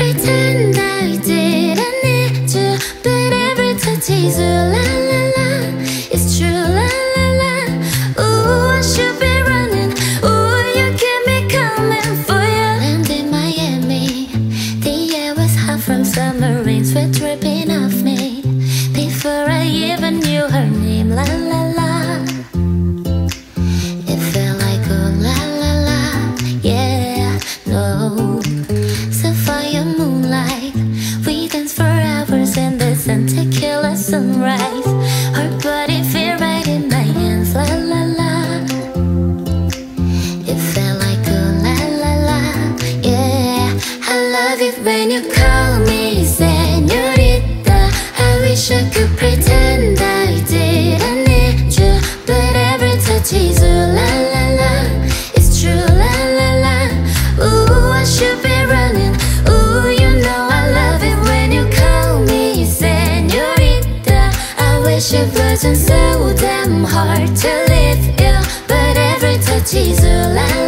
pretend I didn't need you, but every touch is rain, sweat dripping off me. Before I even knew her name, la la la. It felt like a la la la, yeah, no. Sapphire moonlight, we danced for hours in the tequila sunrise. When you call me señorita. I wish I could pretend I didn't need you, but every touch is a la la la. It's true, la la la. Ooh, I should be running. Ooh, you know I love it when you call me señorita. I wish it wasn't so damn hard to leave you, but every touch is la la la.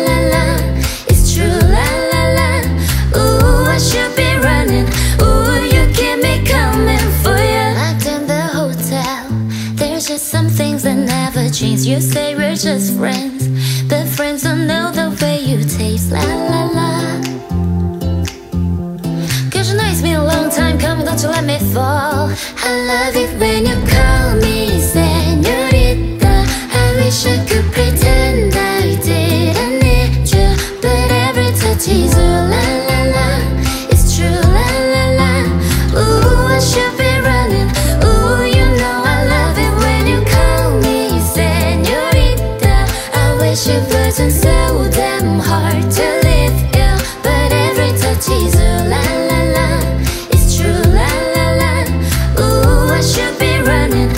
Just some things that never change. You say we're just friends, but friends don't know the way you taste. La la la. Cause you know it's been a long time coming, don't you let me fall. I love it when you So damn hard to live, yeah. But every touch is la la la. It's true, la la la. Ooh, I should be running.